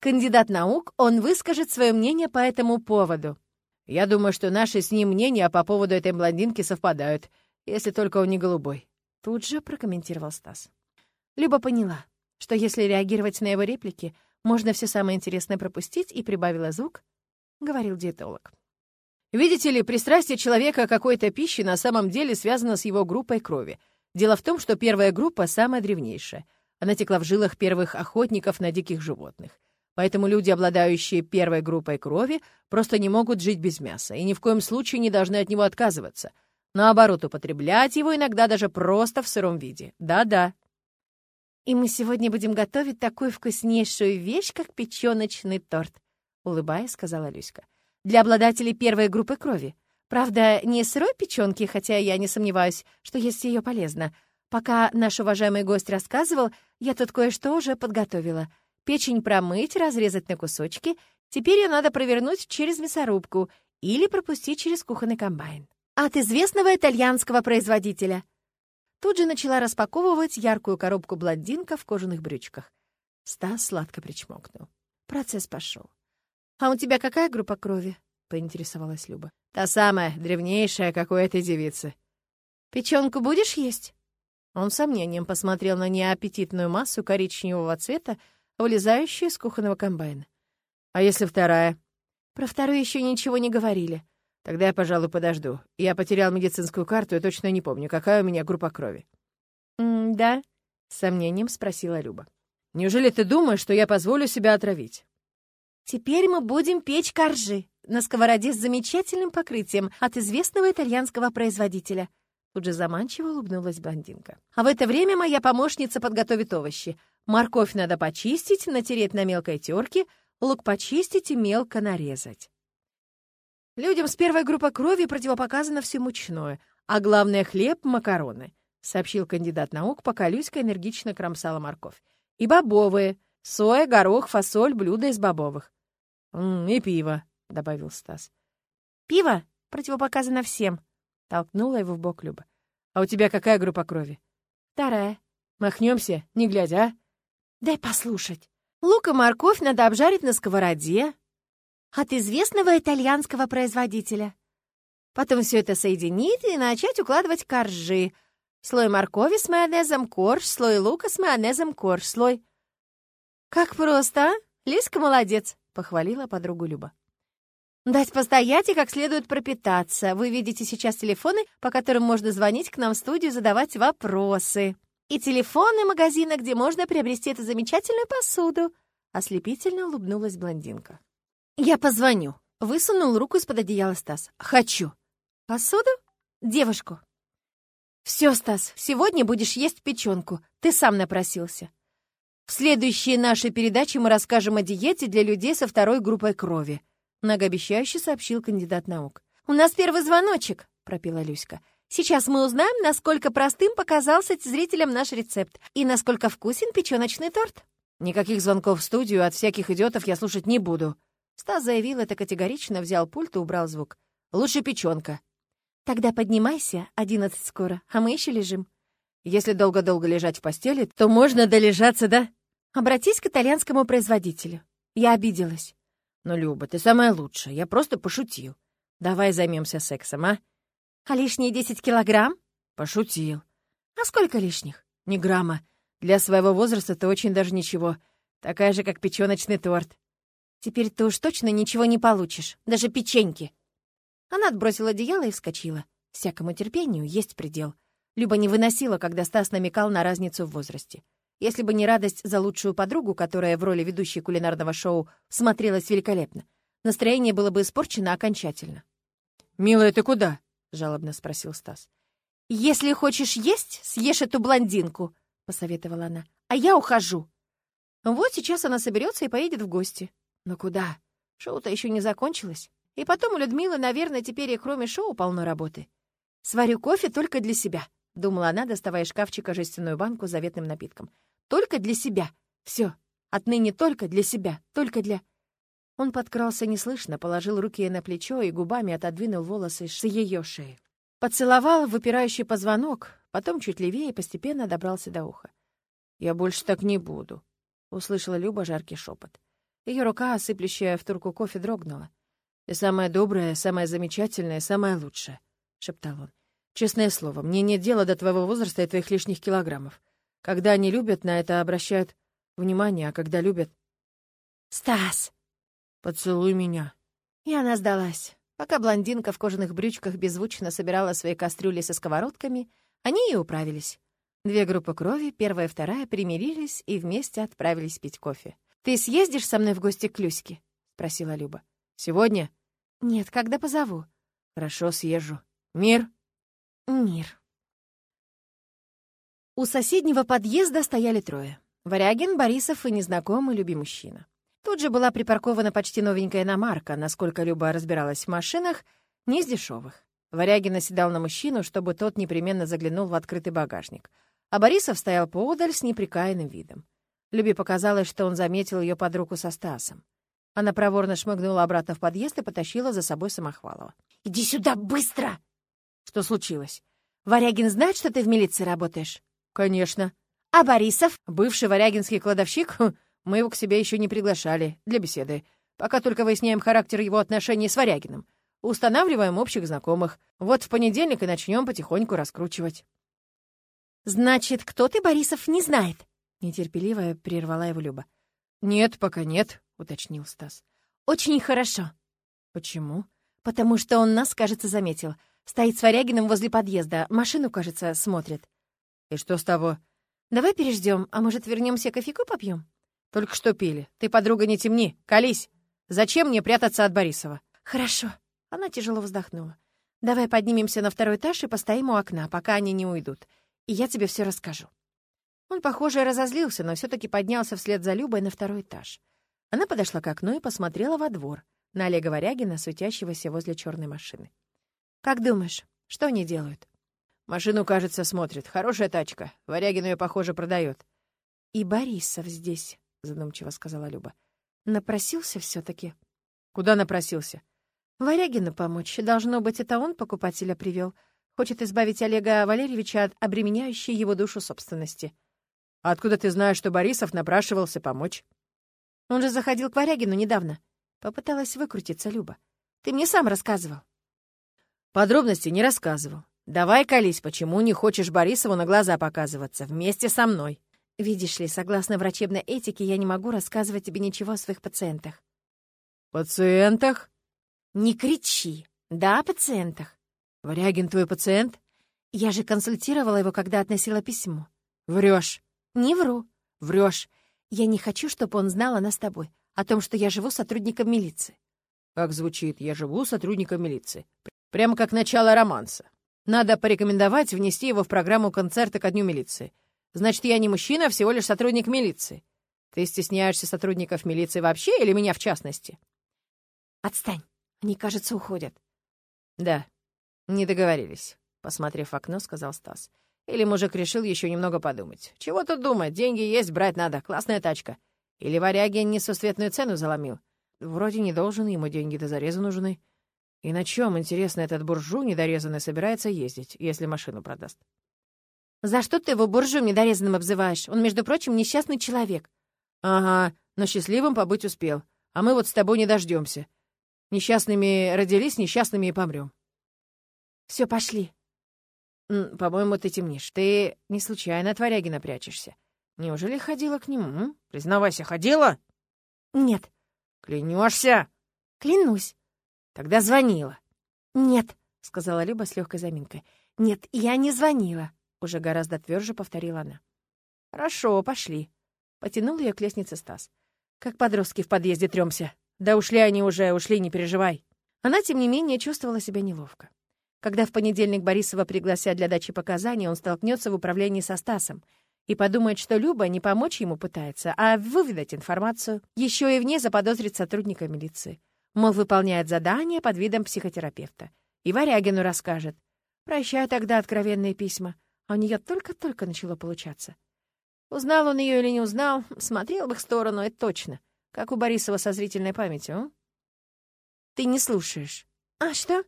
Кандидат наук, он выскажет свое мнение по этому поводу. «Я думаю, что наши с ним мнения по поводу этой блондинки совпадают если только он не голубой», — тут же прокомментировал Стас. Люба поняла, что если реагировать на его реплики, можно все самое интересное пропустить, и прибавила звук, — говорил диетолог. Видите ли, пристрастие человека какой-то пище на самом деле связано с его группой крови. Дело в том, что первая группа самая древнейшая. Она текла в жилах первых охотников на диких животных. Поэтому люди, обладающие первой группой крови, просто не могут жить без мяса и ни в коем случае не должны от него отказываться — Наоборот, употреблять его иногда даже просто в сыром виде. Да-да. «И мы сегодня будем готовить такую вкуснейшую вещь, как печёночный торт», — улыбаясь, сказала Люська. «Для обладателей первой группы крови. Правда, не сырой печёнки, хотя я не сомневаюсь, что есть её полезно. Пока наш уважаемый гость рассказывал, я тут кое-что уже подготовила. Печень промыть, разрезать на кусочки. Теперь её надо провернуть через мясорубку или пропустить через кухонный комбайн от известного итальянского производителя. Тут же начала распаковывать яркую коробку блондинка в кожаных брючках. Стас сладко причмокнул. Процесс пошел. «А у тебя какая группа крови?» — поинтересовалась Люба. «Та самая, древнейшая, как у этой девицы». «Печенку будешь есть?» Он с сомнением посмотрел на неаппетитную массу коричневого цвета, вылезающую из кухонного комбайна. «А если вторая?» «Про вторую еще ничего не говорили. Тогда я, пожалуй, подожду. Я потерял медицинскую карту и точно не помню, какая у меня группа крови. «Да?» — с сомнением спросила Люба. «Неужели ты думаешь, что я позволю себя отравить?» «Теперь мы будем печь коржи на сковороде с замечательным покрытием от известного итальянского производителя». Тут же заманчиво улыбнулась блондинка. «А в это время моя помощница подготовит овощи. Морковь надо почистить, натереть на мелкой терке, лук почистить и мелко нарезать». Людям с первой группой крови противопоказано все мучное, а главное — хлеб, макароны. — сообщил кандидат наук, пока Люська энергично кромсала морковь. «И бобовые. Соя, горох, фасоль, блюда из бобовых». «М -м, «И пиво», — добавил Стас. «Пиво противопоказано всем», — толкнула его в бок Люба. «А у тебя какая группа крови?» «Вторая». «Махнемся, не глядя, а?» «Дай послушать. Лук и морковь надо обжарить на сковороде от известного итальянского производителя. Потом все это соединить и начать укладывать коржи — Слой моркови с майонезом, корж, слой лука с майонезом, корж, слой... «Как просто, а? Лиска молодец», — похвалила подругу Люба. «Дать постоять и как следует пропитаться. Вы видите сейчас телефоны, по которым можно звонить к нам в студию, задавать вопросы. И телефоны магазина, где можно приобрести эту замечательную посуду». Ослепительно улыбнулась блондинка. «Я позвоню», — высунул руку из-под одеяла Стас. «Хочу». «Посуду? Девушку». «Все, Стас, сегодня будешь есть печенку. Ты сам напросился. В следующей нашей передаче мы расскажем о диете для людей со второй группой крови», многообещающе сообщил кандидат наук. «У нас первый звоночек», — пропила Люська. «Сейчас мы узнаем, насколько простым показался зрителям наш рецепт и насколько вкусен печеночный торт». «Никаких звонков в студию от всяких идиотов я слушать не буду», Стас заявил это категорично, взял пульт и убрал звук. «Лучше печенка». «Тогда поднимайся, одиннадцать скоро, а мы еще лежим». «Если долго-долго лежать в постели, то можно долежаться, да?» «Обратись к итальянскому производителю». Я обиделась. «Ну, Люба, ты самая лучшая, я просто пошутил. Давай займемся сексом, а?» «А лишние десять килограмм?» «Пошутил». «А сколько лишних?» «Ни грамма. Для своего возраста ты очень даже ничего. Такая же, как печёночный торт». «Теперь ты уж точно ничего не получишь, даже печеньки». Она отбросила одеяло и вскочила. Всякому терпению есть предел. Люба не выносила, когда Стас намекал на разницу в возрасте. Если бы не радость за лучшую подругу, которая в роли ведущей кулинарного шоу смотрелась великолепно, настроение было бы испорчено окончательно. «Милая, ты куда?» — жалобно спросил Стас. «Если хочешь есть, съешь эту блондинку», — посоветовала она. «А я ухожу». Вот сейчас она соберется и поедет в гости. Но куда? Шоу-то еще не закончилось. И потом у Людмилы, наверное, теперь и кроме шоу полно работы. «Сварю кофе только для себя», — думала она, доставая из шкафчика жестяную банку с заветным напитком. «Только для себя. Все. Отныне только для себя. Только для...» Он подкрался неслышно, положил руки ей на плечо и губами отодвинул волосы с ее шеи. Поцеловал выпирающий позвонок, потом чуть левее постепенно добрался до уха. «Я больше так не буду», — услышала Люба жаркий шепот. Ее рука, осыплющая в турку кофе, дрогнула. «Ты самая добрая, самая замечательная, самая лучшая», — шептал он. «Честное слово, мне нет дела до твоего возраста и твоих лишних килограммов. Когда они любят, на это обращают внимание, а когда любят...» «Стас!» «Поцелуй меня!» И она сдалась. Пока блондинка в кожаных брючках беззвучно собирала свои кастрюли со сковородками, они и управились. Две группы крови, первая и вторая, примирились и вместе отправились пить кофе. «Ты съездишь со мной в гости к Люське?» — спросила Люба. «Сегодня?» «Нет, когда позову». «Хорошо, съезжу. Мир?» «Мир». У соседнего подъезда стояли трое. Варягин, Борисов и незнакомый любимый мужчина. Тут же была припаркована почти новенькая иномарка, насколько Люба разбиралась в машинах, не из дешевых. Варягин оседал на мужчину, чтобы тот непременно заглянул в открытый багажник. А Борисов стоял поодаль с неприкаянным видом. Любе показалось, что он заметил ее под руку со Стасом. Она проворно шмыгнула обратно в подъезд и потащила за собой Самохвалова. «Иди сюда, быстро!» «Что случилось?» «Варягин знает, что ты в милиции работаешь?» «Конечно». «А Борисов?» «Бывший варягинский кладовщик? Хм, мы его к себе еще не приглашали для беседы. Пока только выясняем характер его отношений с Варягиным. Устанавливаем общих знакомых. Вот в понедельник и начнем потихоньку раскручивать». «Значит, кто ты, Борисов, не знает?» Нетерпеливо прервала его Люба. «Нет, пока нет», — уточнил Стас. «Очень хорошо». «Почему?» «Потому что он нас, кажется, заметил. Стоит с Варягиным возле подъезда. Машину, кажется, смотрит». «И что с того?» «Давай переждем, а может, вернемся кофейку попьем?» «Только что пили. Ты, подруга, не темни. Колись. Зачем мне прятаться от Борисова?» «Хорошо». Она тяжело вздохнула. «Давай поднимемся на второй этаж и постоим у окна, пока они не уйдут. И я тебе все расскажу». Он, похоже, разозлился, но все таки поднялся вслед за Любой на второй этаж. Она подошла к окну и посмотрела во двор, на Олега Варягина, сутящегося возле черной машины. «Как думаешь, что они делают?» «Машину, кажется, смотрит. Хорошая тачка. Варягин ее, похоже, продает. «И Борисов здесь», — задумчиво сказала Люба. «Напросился все таки «Куда напросился?» «Варягину помочь. Должно быть, это он покупателя привел. Хочет избавить Олега Валерьевича от обременяющей его душу собственности». А откуда ты знаешь, что Борисов напрашивался помочь?» Он же заходил к Варягину недавно. Попыталась выкрутиться Люба. Ты мне сам рассказывал. Подробности не рассказывал. Давай колись, почему не хочешь Борисову на глаза показываться вместе со мной? Видишь ли, согласно врачебной этике, я не могу рассказывать тебе ничего о своих пациентах. Пациентах? Не кричи. Да, о пациентах. Варягин твой пациент? Я же консультировала его, когда относила письмо. Врешь. Не вру. Врешь. Я не хочу, чтобы он знал о нас с тобой, о том, что я живу сотрудником милиции. Как звучит «я живу сотрудником милиции». Прямо как начало романса. Надо порекомендовать внести его в программу концерта ко дню милиции. Значит, я не мужчина, а всего лишь сотрудник милиции. Ты стесняешься сотрудников милиции вообще или меня в частности? Отстань. Они, кажется, уходят. Да, не договорились. Посмотрев в окно, сказал Стас. Или мужик решил еще немного подумать. Чего тут думать, деньги есть, брать надо, классная тачка. Или варяги несусветную цену заломил. Вроде не должен, ему деньги до зареза нужны. И на чем, интересно, этот буржу недорезанный собирается ездить, если машину продаст? «За что ты его буржуем недорезанным обзываешь? Он, между прочим, несчастный человек». «Ага, но счастливым побыть успел. А мы вот с тобой не дождемся. Несчастными родились, несчастными и помрем. Все, пошли. «По-моему, ты темнишь. Ты не случайно от Варягина прячешься. Неужели ходила к нему? Признавайся, ходила?» «Нет». «Клянешься?» «Клянусь». «Тогда звонила». «Нет», — сказала Люба с легкой заминкой. «Нет, я не звонила», — уже гораздо тверже повторила она. «Хорошо, пошли». Потянул ее к лестнице Стас. «Как подростки в подъезде трёмся. Да ушли они уже, ушли, не переживай». Она, тем не менее, чувствовала себя неловко. Когда в понедельник Борисова пригласят для дачи показаний, он столкнется в управлении со Стасом и подумает, что Люба не помочь ему пытается, а выведать информацию. Еще и вне заподозрит сотрудника милиции. Мол, выполняет задание под видом психотерапевта. И Варягину расскажет. Прощай тогда откровенные письма. А у нее только-только начало получаться. Узнал он ее или не узнал, смотрел в их сторону, это точно. Как у Борисова со зрительной памятью, а? Ты не слушаешь. А что?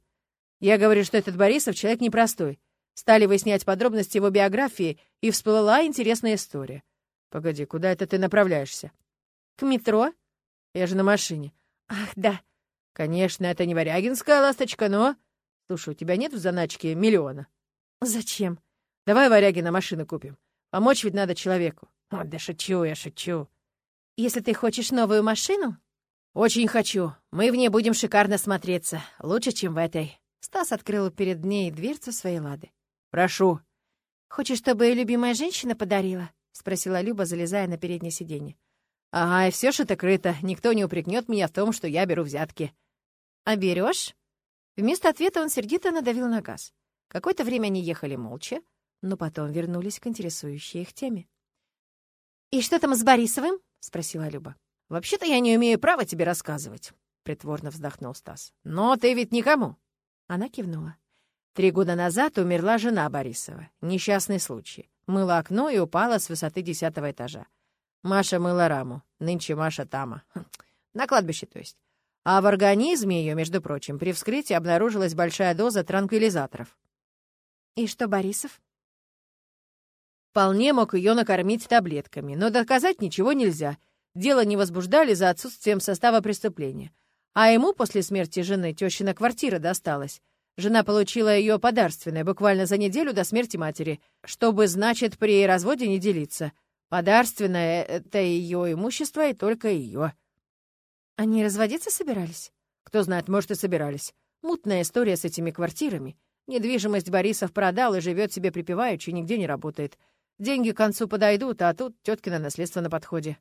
Я говорю, что этот Борисов человек непростой. Стали выяснять подробности его биографии, и всплыла интересная история. Погоди, куда это ты направляешься? К метро? Я же на машине. Ах, да. Конечно, это не Варягинская ласточка, но... Слушай, у тебя нет в заначке миллиона? Зачем? Давай Варягина машину купим. Помочь ведь надо человеку. О, да шучу, я шучу. Если ты хочешь новую машину? Очень хочу. Мы в ней будем шикарно смотреться. Лучше, чем в этой. Стас открыл перед ней дверцу своей лады. «Прошу». «Хочешь, чтобы ее любимая женщина подарила?» — спросила Люба, залезая на переднее сиденье. «Ага, и все шито-крыто. Никто не упрекнет меня в том, что я беру взятки». «А берешь?» Вместо ответа он сердито надавил на газ. Какое-то время они ехали молча, но потом вернулись к интересующей их теме. «И что там с Борисовым?» — спросила Люба. «Вообще-то я не имею права тебе рассказывать», — притворно вздохнул Стас. «Но ты ведь никому. Она кивнула. Три года назад умерла жена Борисова. Несчастный случай. Мыла окно и упала с высоты десятого этажа. Маша мыла раму. Нынче Маша Тама. Хм. На кладбище, то есть. А в организме ее, между прочим, при вскрытии обнаружилась большая доза транквилизаторов. И что Борисов? Вполне мог ее накормить таблетками, но доказать ничего нельзя. Дело не возбуждали за отсутствием состава преступления. А ему после смерти жены тещина квартира досталась. Жена получила ее подарственное буквально за неделю до смерти матери, чтобы, значит, при разводе не делиться. Подарственное — это ее имущество и только ее. Они разводиться собирались? Кто знает, может, и собирались. Мутная история с этими квартирами. Недвижимость Борисов продал и живет себе припеваючи, нигде не работает. Деньги к концу подойдут, а тут теткино наследство на подходе.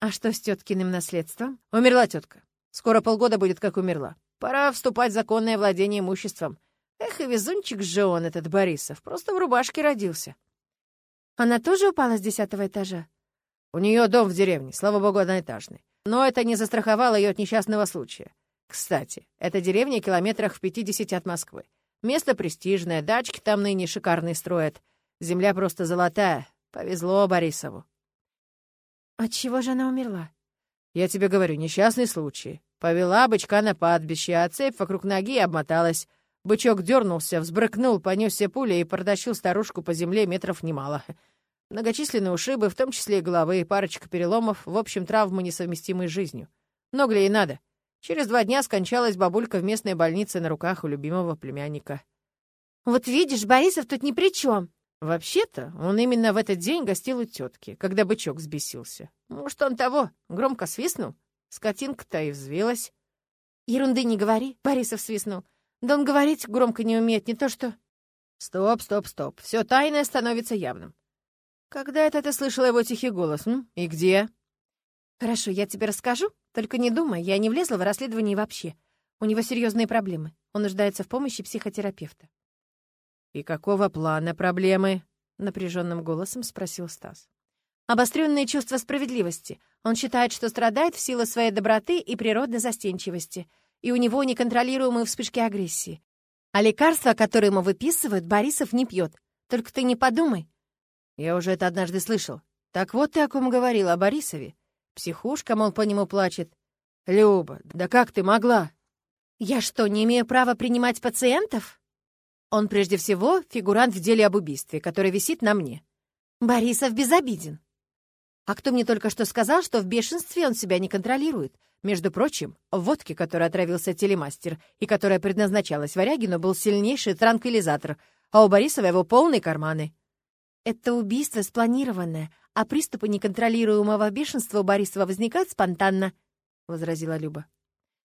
А что с теткиным наследством? Умерла тетка. Скоро полгода будет, как умерла. Пора вступать в законное владение имуществом. Эх, и везунчик же он, этот Борисов. Просто в рубашке родился. Она тоже упала с десятого этажа? У нее дом в деревне, слава богу, одноэтажный. Но это не застраховало ее от несчастного случая. Кстати, эта деревня километрах в 50 от Москвы. Место престижное, дачки там ныне шикарные строят. Земля просто золотая. Повезло Борисову. От чего же она умерла? Я тебе говорю, несчастный случай. Повела бычка на падбище, а цепь вокруг ноги обмоталась. Бычок дернулся, взбрыкнул, понесся пуля и протащил старушку по земле метров немало. Многочисленные ушибы, в том числе и головы, парочка переломов, в общем, травмы, несовместимые с жизнью. Много ли ей надо? Через два дня скончалась бабулька в местной больнице на руках у любимого племянника. «Вот видишь, Борисов тут ни при чем. Вообще-то, он именно в этот день гостил у тетки, когда бычок взбесился. Может, он того, громко свистнул? Скотинка-то и взвилась. Ерунды не говори, Борисов свистнул. Да он говорить громко не умеет, не то что... Стоп, стоп, стоп. Все тайное становится явным. Когда это ты слышала его тихий голос, м? И где? Хорошо, я тебе расскажу. Только не думай, я не влезла в расследование вообще. У него серьезные проблемы. Он нуждается в помощи психотерапевта. «И какого плана проблемы?» — напряженным голосом спросил Стас. Обостренное чувство справедливости. Он считает, что страдает в силу своей доброты и природной застенчивости, и у него неконтролируемые вспышки агрессии. А лекарства, которые ему выписывают, Борисов не пьет. Только ты не подумай. Я уже это однажды слышал. Так вот ты о ком говорил, о Борисове. Психушка, мол, по нему плачет. Люба, да как ты могла? Я что, не имею права принимать пациентов? Он прежде всего фигурант в деле об убийстве, который висит на мне. Борисов безобиден. А кто мне только что сказал, что в бешенстве он себя не контролирует? Между прочим, в водке, которой отравился телемастер и которая предназначалась Варягину, был сильнейший транквилизатор, а у Борисова его полные карманы. Это убийство спланированное, а приступы неконтролируемого бешенства у Борисова возникают спонтанно, — возразила Люба.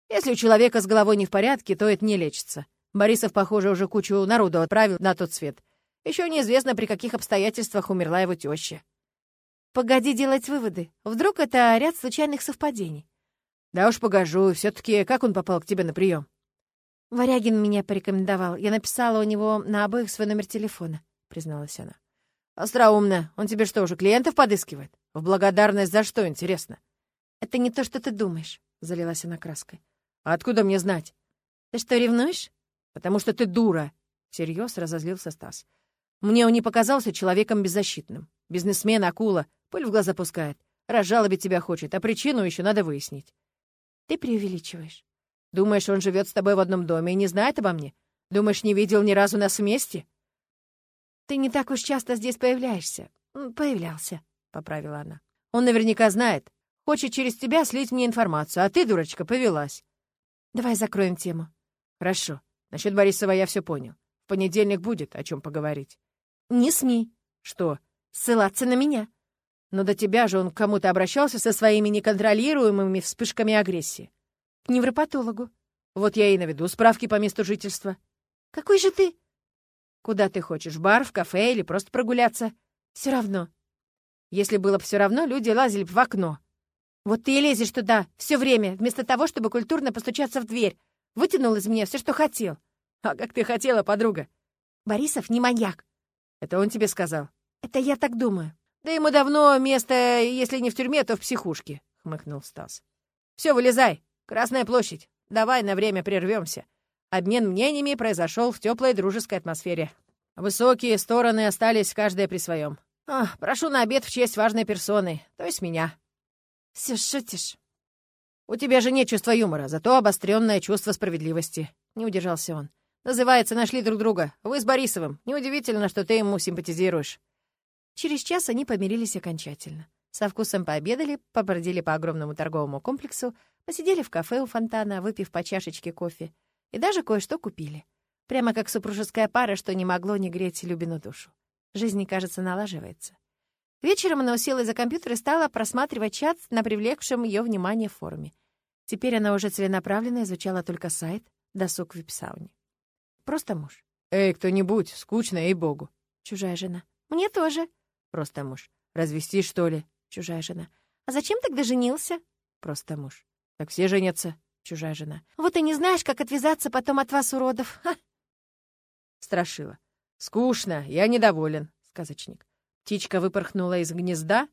Если у человека с головой не в порядке, то это не лечится. Борисов, похоже, уже кучу народу отправил на тот свет. Еще неизвестно, при каких обстоятельствах умерла его теща. Погоди делать выводы. Вдруг это ряд случайных совпадений. Да уж погожу. все таки как он попал к тебе на прием? Варягин меня порекомендовал. Я написала у него на обоих свой номер телефона, призналась она. Остроумно. Он тебе что, уже клиентов подыскивает? В благодарность за что, интересно? Это не то, что ты думаешь, залилась она краской. А откуда мне знать? Ты что, ревнуешь? «Потому что ты дура!» — всерьез разозлился Стас. «Мне он не показался человеком беззащитным. Бизнесмен, акула, пыль в глаза пускает. Разжалобить тебя хочет, а причину еще надо выяснить». «Ты преувеличиваешь». «Думаешь, он живет с тобой в одном доме и не знает обо мне? Думаешь, не видел ни разу нас вместе?» «Ты не так уж часто здесь появляешься. Появлялся», — поправила она. «Он наверняка знает. Хочет через тебя слить мне информацию, а ты, дурочка, повелась». «Давай закроем тему». «Хорошо. Насчет Борисова я все понял. В понедельник будет о чем поговорить. Не смей. Что? Ссылаться на меня. Но до тебя же он к кому-то обращался со своими неконтролируемыми вспышками агрессии. К невропатологу. Вот я и наведу справки по месту жительства. Какой же ты? Куда ты хочешь, в бар, в кафе или просто прогуляться? Все равно. Если было бы все равно, люди лазили бы в окно. Вот ты и лезешь туда все время, вместо того, чтобы культурно постучаться в дверь. Вытянул из меня все, что хотел. А как ты хотела, подруга? Борисов не маньяк. Это он тебе сказал? Это я так думаю. Да ему давно место, если не в тюрьме, то в психушке, хмыкнул Стас. Все, вылезай. Красная площадь. Давай на время прервемся. Обмен мнениями произошел в теплой дружеской атмосфере. Высокие стороны остались каждая при своем. А, прошу на обед в честь важной персоны, то есть меня. Все шутишь. «У тебя же нет чувства юмора, зато обостренное чувство справедливости», — не удержался он. «Называется «Нашли друг друга». Вы с Борисовым. Неудивительно, что ты ему симпатизируешь». Через час они помирились окончательно. Со вкусом пообедали, побродили по огромному торговому комплексу, посидели в кафе у фонтана, выпив по чашечке кофе, и даже кое-что купили. Прямо как супружеская пара, что не могло не греть Любину душу. Жизнь, кажется, налаживается. Вечером она уселась за компьютер и стала просматривать чат на привлекшем ее внимание форуме. Теперь она уже целенаправленно изучала только сайт, Досуг в вип-сауне. Просто муж. Эй, кто-нибудь, скучно, ей-богу. Чужая жена. Мне тоже. Просто муж. Развестись, что ли? Чужая жена. А зачем тогда женился? Просто муж. Так все женятся. Чужая жена. Вот и не знаешь, как отвязаться потом от вас, уродов. Ха. Страшила. Скучно, я недоволен. Сказочник. Птичка выпорхнула из гнезда.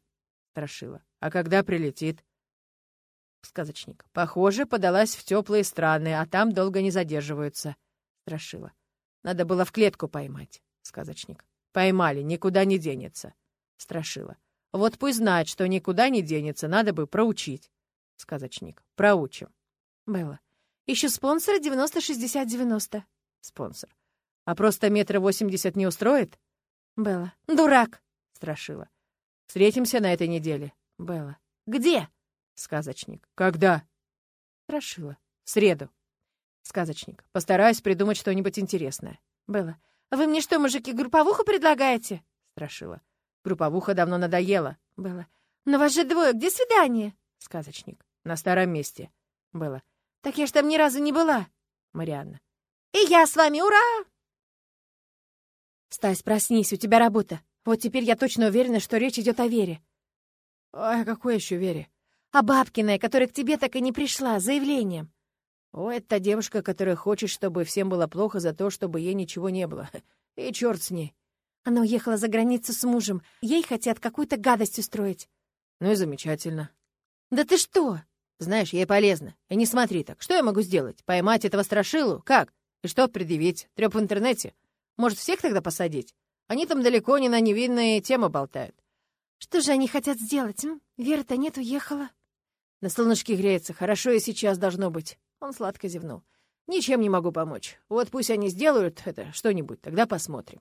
Страшила. А когда прилетит? Сказочник. Похоже, подалась в теплые страны, а там долго не задерживаются. Страшила. Надо было в клетку поймать. Сказочник. Поймали, никуда не денется. Страшила. Вот пусть знает, что никуда не денется, надо бы проучить. Сказочник. Проучим. Белла. Ищу спонсора 90-60-90. Спонсор. А просто метра восемьдесят не устроит? Белла. Дурак. Страшила. Встретимся на этой неделе. Белла. Где? Сказочник. Когда? Страшила. В среду. Сказочник. Постараюсь придумать что-нибудь интересное. Белла. Вы мне что, мужики, групповуху предлагаете? Страшила. Групповуха давно надоела. Белла. Но вас же двое, где свидание? Сказочник. На старом месте. Белла. Так я ж там ни разу не была. Марианна. И я с вами, ура! Стась, проснись, у тебя работа. Вот теперь я точно уверена, что речь идет о Вере. Ой, какой еще Вере? А Бабкиной, которая к тебе так и не пришла, с заявлением. О, это та девушка, которая хочет, чтобы всем было плохо за то, чтобы ей ничего не было. [laughs] И черт с ней. Она уехала за границу с мужем. Ей хотят какую-то гадость устроить. Ну и замечательно. Да ты что? Знаешь, ей полезно. И не смотри так. Что я могу сделать? Поймать этого страшилу? Как? И что предъявить? Трёп в интернете? Может, всех тогда посадить? Они там далеко не на невинные темы болтают. Что же они хотят сделать, м? Вера-то нет, уехала. На солнышке греется. Хорошо и сейчас должно быть. Он сладко зевнул. Ничем не могу помочь. Вот пусть они сделают это что-нибудь, тогда посмотрим.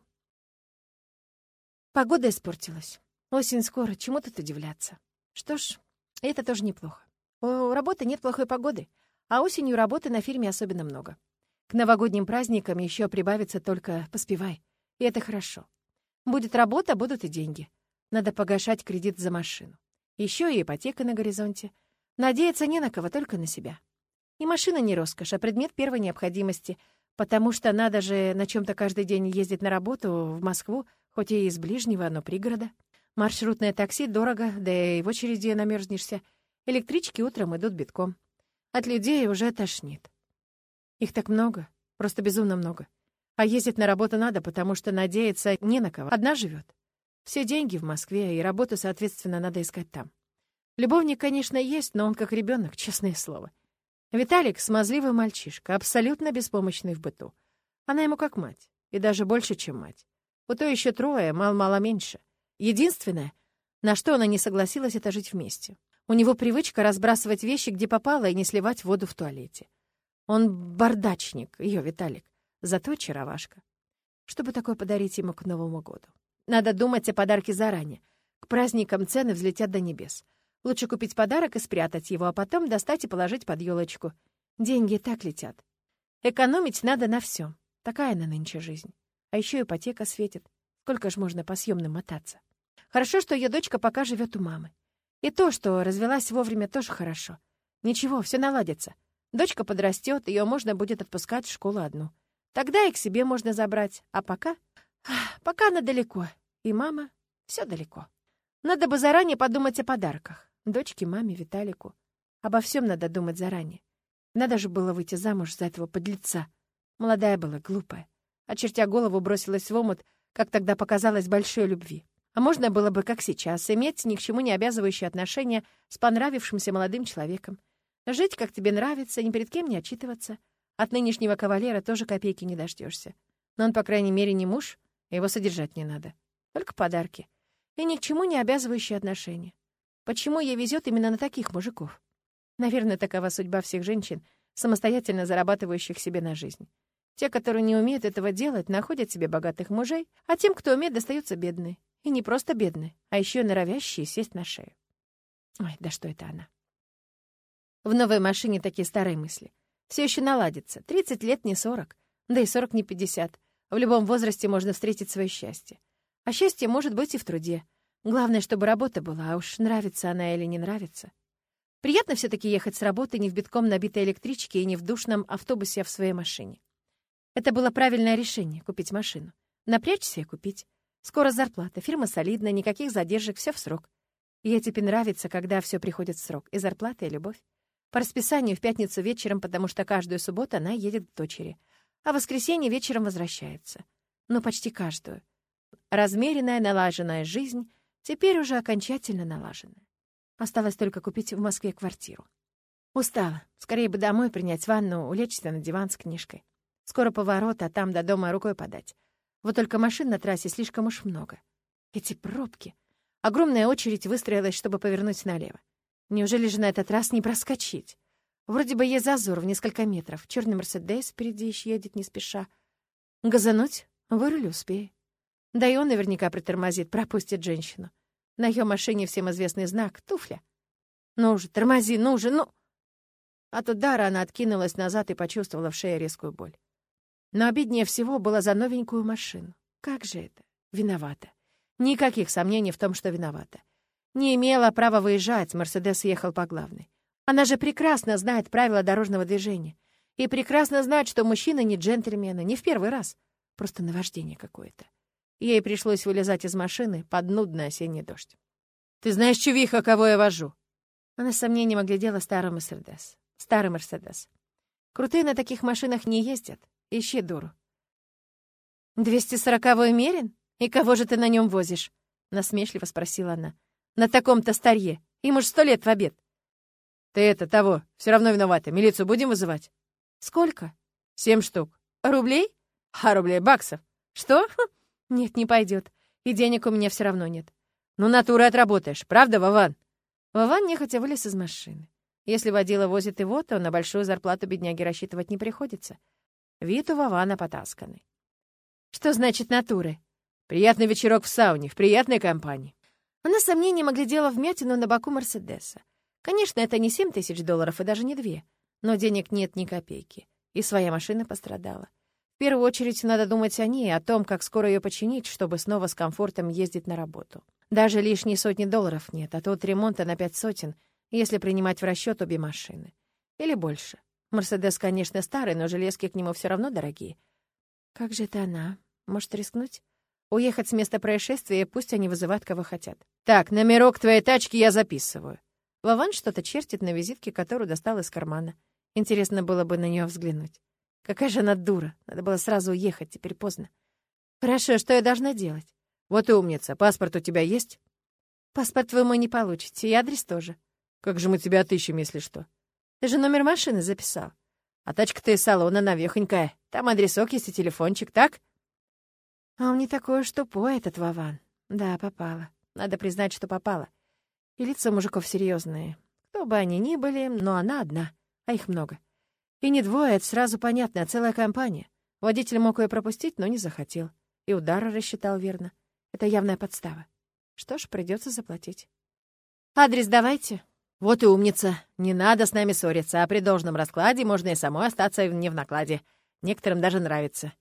Погода испортилась. Осень скоро, чему тут удивляться? Что ж, это тоже неплохо. У работы нет плохой погоды, а осенью работы на фирме особенно много. К новогодним праздникам еще прибавится только «поспевай». И это хорошо. Будет работа, будут и деньги. Надо погашать кредит за машину. Еще и ипотека на горизонте. Надеяться не на кого, только на себя. И машина не роскошь, а предмет первой необходимости, потому что надо же на чем то каждый день ездить на работу в Москву, хоть и из ближнего, но пригорода. Маршрутное такси дорого, да и в очереди намерзнешься. Электрички утром идут битком. От людей уже тошнит. Их так много, просто безумно много. А ездить на работу надо, потому что надеяться не на кого. Одна живет. Все деньги в Москве, и работу, соответственно, надо искать там. Любовник, конечно, есть, но он как ребенок, честное слово. Виталик — смазливый мальчишка, абсолютно беспомощный в быту. Она ему как мать, и даже больше, чем мать. У той еще трое, мало-мало меньше. Единственное, на что она не согласилась, это жить вместе. У него привычка разбрасывать вещи, где попало, и не сливать воду в туалете. Он бардачник, ее Виталик, зато очаровашка. Что бы такое подарить ему к Новому году? Надо думать о подарке заранее. К праздникам цены взлетят до небес. Лучше купить подарок и спрятать его, а потом достать и положить под елочку. Деньги так летят. Экономить надо на всем. Такая на нынче жизнь. А еще ипотека светит. Сколько ж можно по съемным мотаться? Хорошо, что ее дочка пока живет у мамы. И то, что развелась вовремя, тоже хорошо. Ничего, все наладится. Дочка подрастет, ее можно будет отпускать в школу одну. Тогда и к себе можно забрать. А пока... Пока она далеко. И мама... Все далеко. Надо бы заранее подумать о подарках. Дочке, маме, Виталику. Обо всем надо думать заранее. Надо же было выйти замуж за этого подлеца. Молодая была, глупая. Очертя голову, бросилась в омут, как тогда показалось, большой любви. А можно было бы, как сейчас, иметь ни к чему не обязывающие отношения с понравившимся молодым человеком. Жить, как тебе нравится, ни перед кем не отчитываться. От нынешнего кавалера тоже копейки не дождешься. Но он, по крайней мере, не муж, его содержать не надо. Только подарки. И ни к чему не обязывающие отношения. Почему ей везет именно на таких мужиков? Наверное, такова судьба всех женщин, самостоятельно зарабатывающих себе на жизнь. Те, которые не умеют этого делать, находят себе богатых мужей, а тем, кто умеет, достаются бедные. И не просто бедные, а еще норовящие сесть на шею. Ой, да что это она? В новой машине такие старые мысли. Все еще наладится. 30 лет не 40, да и 40 не 50. В любом возрасте можно встретить свое счастье. А счастье может быть и в труде. Главное, чтобы работа была, а уж нравится она или не нравится. Приятно все таки ехать с работы не в битком набитой электричке и не в душном автобусе, а в своей машине. Это было правильное решение — купить машину. Напрячься и купить. Скоро зарплата, фирма солидная, никаких задержек, все в срок. Ей теперь нравится, когда все приходит в срок, и зарплата, и любовь. По расписанию в пятницу вечером, потому что каждую субботу она едет к дочери, а в воскресенье вечером возвращается. Ну, почти каждую. Размеренная, налаженная жизнь теперь уже окончательно налаженная. Осталось только купить в Москве квартиру. Устала. Скорее бы домой принять ванну, улечься на диван с книжкой. Скоро поворот, а там до дома рукой подать. Вот только машин на трассе слишком уж много. Эти пробки. Огромная очередь выстроилась, чтобы повернуть налево. Неужели же на этот раз не проскочить? Вроде бы есть зазор в несколько метров. Черный Мерседес впереди еще едет не спеша. Газануть? Вырулю успею. Да и он наверняка притормозит, пропустит женщину. На ее машине всем известный знак — туфля. «Ну же, тормози, ну же, ну!» От удара она откинулась назад и почувствовала в шее резкую боль. Но обиднее всего было за новенькую машину. Как же это? Виновата. Никаких сомнений в том, что виновата. Не имела права выезжать, Мерседес ехал по главной. Она же прекрасно знает правила дорожного движения. И прекрасно знает, что мужчины не джентльмены, не в первый раз. Просто наваждение какое-то. Ей пришлось вылезать из машины под нудный осенний дождь. «Ты знаешь, чувиха, кого я вожу?» Она с сомнением оглядела старый Мерседес. Старый Мерседес. Крутые на таких машинах не ездят. Ищи дуру. «Двести сороковой Мерин? И кого же ты на нем возишь?» Насмешливо спросила она. «На таком-то старье. Ему ж сто лет в обед». «Ты это, того, все равно виновата. Милицию будем вызывать?» «Сколько?» «Семь штук». «Рублей?» «А, рублей, баксов». «Что?» «Нет, не пойдет. И денег у меня все равно нет». «Ну, натурой отработаешь, правда, Вован?» Вован нехотя вылез из машины. Если водила возит его, то на большую зарплату бедняги рассчитывать не приходится. Вид у Вована потасканный. «Что значит натуры?» «Приятный вечерок в сауне, в приятной компании». Она с сомнением оглядела вмятину на боку Мерседеса. Конечно, это не семь тысяч долларов и даже не две, но денег нет ни копейки. И своя машина пострадала. В первую очередь надо думать о ней, о том, как скоро ее починить, чтобы снова с комфортом ездить на работу. Даже лишней сотни долларов нет, а тут ремонта на пять сотен, если принимать в расчет обе машины. Или больше. Мерседес, конечно, старый, но железки к нему все равно дорогие. Как же это она? Может, рискнуть? Уехать с места происшествия, пусть они вызывают, кого хотят. Так, номерок твоей тачки я записываю. Вован что-то чертит на визитке, которую достал из кармана. Интересно было бы на нее взглянуть. Какая же она дура. Надо было сразу уехать, теперь поздно. Хорошо, что я должна делать? Вот и умница. Паспорт у тебя есть? Паспорт вы мой не получите, и адрес тоже. Как же мы тебя отыщем, если что? Ты же номер машины записал. А тачка-то из салона навехонькая. Там адресок есть и телефончик, так? А он не такой уж тупой, этот Вован. Да, попала. Надо признать, что попала. И лица мужиков серьезные. Кто бы они ни были, но она одна, а их много. И не двое, это сразу понятно, а целая компания. Водитель мог ее пропустить, но не захотел. И удары рассчитал верно. Это явная подстава. Что ж, придется заплатить. «Адрес давайте». «Вот и умница. Не надо с нами ссориться, а при должном раскладе можно и самой остаться не в накладе. Некоторым даже нравится».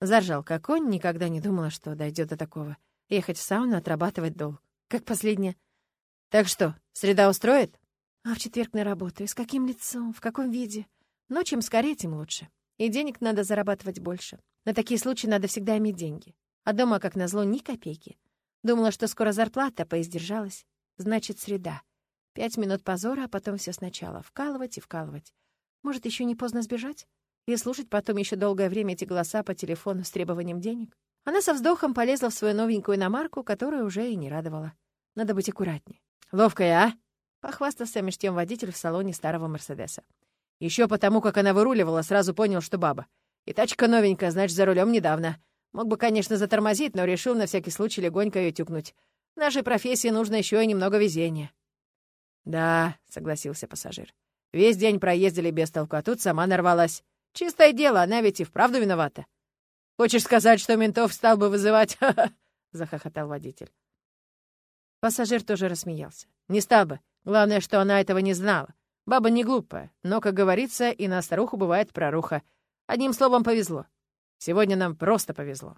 Заржал как он, никогда не думала, что дойдет до такого. Ехать в сауну, отрабатывать долг. Как последнее. «Так что, среда устроит?» «А в четверг на работу. И с каким лицом? В каком виде?» Но чем скорее, тем лучше. И денег надо зарабатывать больше. На такие случаи надо всегда иметь деньги. А дома, как назло, ни копейки. Думала, что скоро зарплата, поиздержалась. Значит, среда. Пять минут позора, а потом все сначала. Вкалывать и вкалывать. Может, еще не поздно сбежать? И слушать потом еще долгое время эти голоса по телефону с требованием денег? Она со вздохом полезла в свою новенькую иномарку, которая уже и не радовала. Надо быть аккуратнее. «Ловкая, а?» — похвастался меж тем водитель в салоне старого Мерседеса. Еще потому, как она выруливала, сразу понял, что баба. И тачка новенькая, значит, за рулем недавно. Мог бы, конечно, затормозить, но решил на всякий случай легонько ее тюкнуть. В нашей профессии нужно еще и немного везения. «Да», — согласился пассажир. «Весь день проездили без толку, а тут сама нарвалась. Чистое дело, она ведь и вправду виновата». «Хочешь сказать, что ментов стал бы вызывать?» [laughs] — захохотал водитель. Пассажир тоже рассмеялся. «Не стал бы. Главное, что она этого не знала. Баба не глупая, но, как говорится, и на старуху бывает проруха. Одним словом, повезло. Сегодня нам просто повезло.